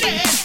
lady.